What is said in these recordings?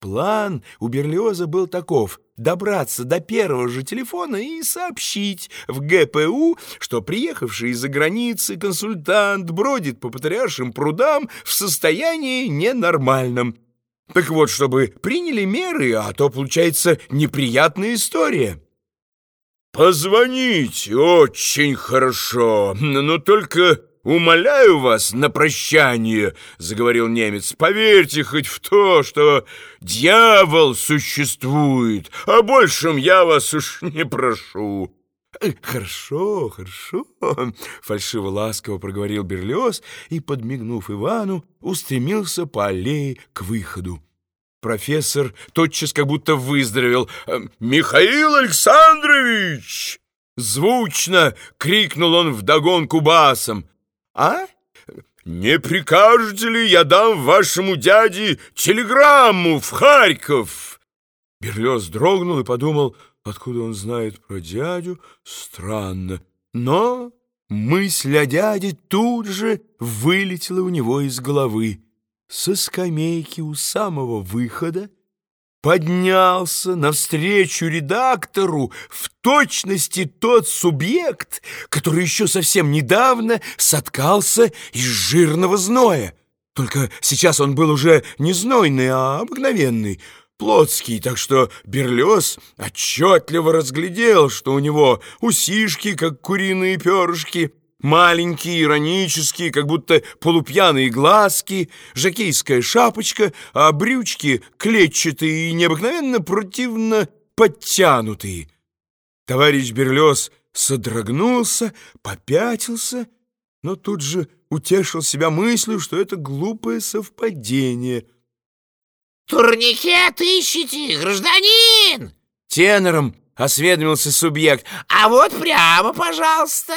План у Берлиоза был таков — добраться до первого же телефона и сообщить в ГПУ, что приехавший из-за границы консультант бродит по патриаршим прудам в состоянии ненормальном. Так вот, чтобы приняли меры, а то получается неприятная история. «Позвонить очень хорошо, но только «Умоляю вас на прощание», — заговорил немец, — «поверьте хоть в то, что дьявол существует, а большем я вас уж не прошу». «Э, «Хорошо, хорошо», — фальшиво-ласково проговорил Берлиоз и, подмигнув Ивану, устремился по аллее к выходу. Профессор тотчас как будто выздоровел. «Э, «Михаил Александрович!» Звучно крикнул он вдогонку басом. «А? Не прикажете ли я дам вашему дяде телеграмму в Харьков?» Берлёз дрогнул и подумал, откуда он знает про дядю, странно. Но мысль о дяде тут же вылетела у него из головы. Со скамейки у самого выхода поднялся навстречу редактору в точности тот субъект, который еще совсем недавно соткался из жирного зноя. Только сейчас он был уже не знойный, а обыкновенный, плотский, так что Берлёс отчетливо разглядел, что у него усишки, как куриные перышки, Маленькие, иронические, как будто полупьяные глазки, жакейская шапочка, а брючки клетчатые и необыкновенно противно подтянутые. Товарищ Берлёс содрогнулся, попятился, но тут же утешил себя мыслью, что это глупое совпадение. «Турникет ищите, гражданин!» Тенором осведомился субъект. «А вот прямо, пожалуйста,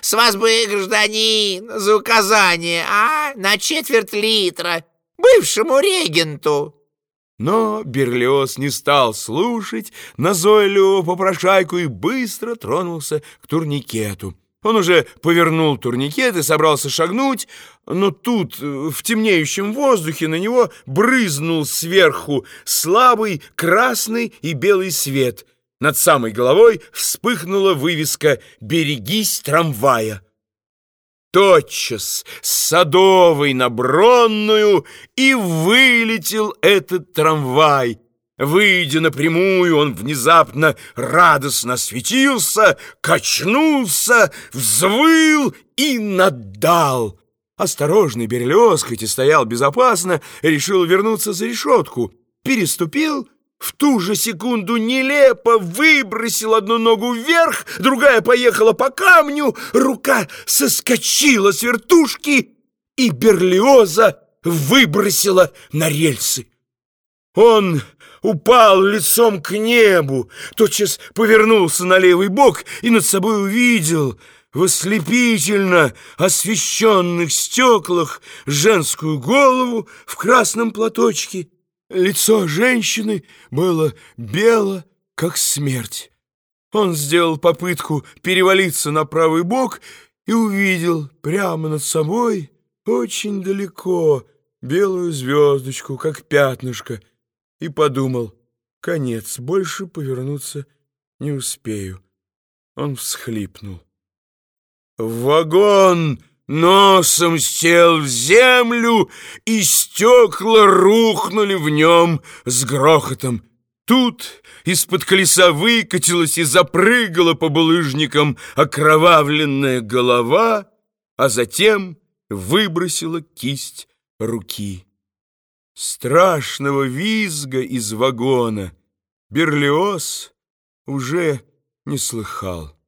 с вас бы, гражданин, за указание, а, на четверть литра, бывшему регенту». Но Берлиоз не стал слушать назойливого попрошайку и быстро тронулся к турникету. Он уже повернул турникет и собрался шагнуть, но тут в темнеющем воздухе на него брызнул сверху слабый красный и белый свет — над самой головой вспыхнула вывеска «Берегись трамвая». Тотчас с Садовой на Бронную и вылетел этот трамвай. Выйдя напрямую, он внезапно радостно осветился, качнулся, взвыл и наддал. Осторожный Берлёз, хоть и стоял безопасно, решил вернуться за решетку, переступил — в ту же секунду нелепо выбросил одну ногу вверх, другая поехала по камню, рука соскочила с вертушки, и Берлиоза выбросила на рельсы. Он упал лицом к небу, тотчас повернулся на левый бок и над собой увидел в ослепительно освещенных стеклах женскую голову в красном платочке Лицо женщины было бело, как смерть. Он сделал попытку перевалиться на правый бок и увидел прямо над собой, очень далеко, белую звездочку, как пятнышко, и подумал, конец, больше повернуться не успею. Он всхлипнул. «Вагон!» Носом сел в землю, и стекла рухнули в нем с грохотом. Тут из-под колеса выкатилась и запрыгала по булыжникам окровавленная голова, а затем выбросила кисть руки. Страшного визга из вагона Берлиоз уже не слыхал.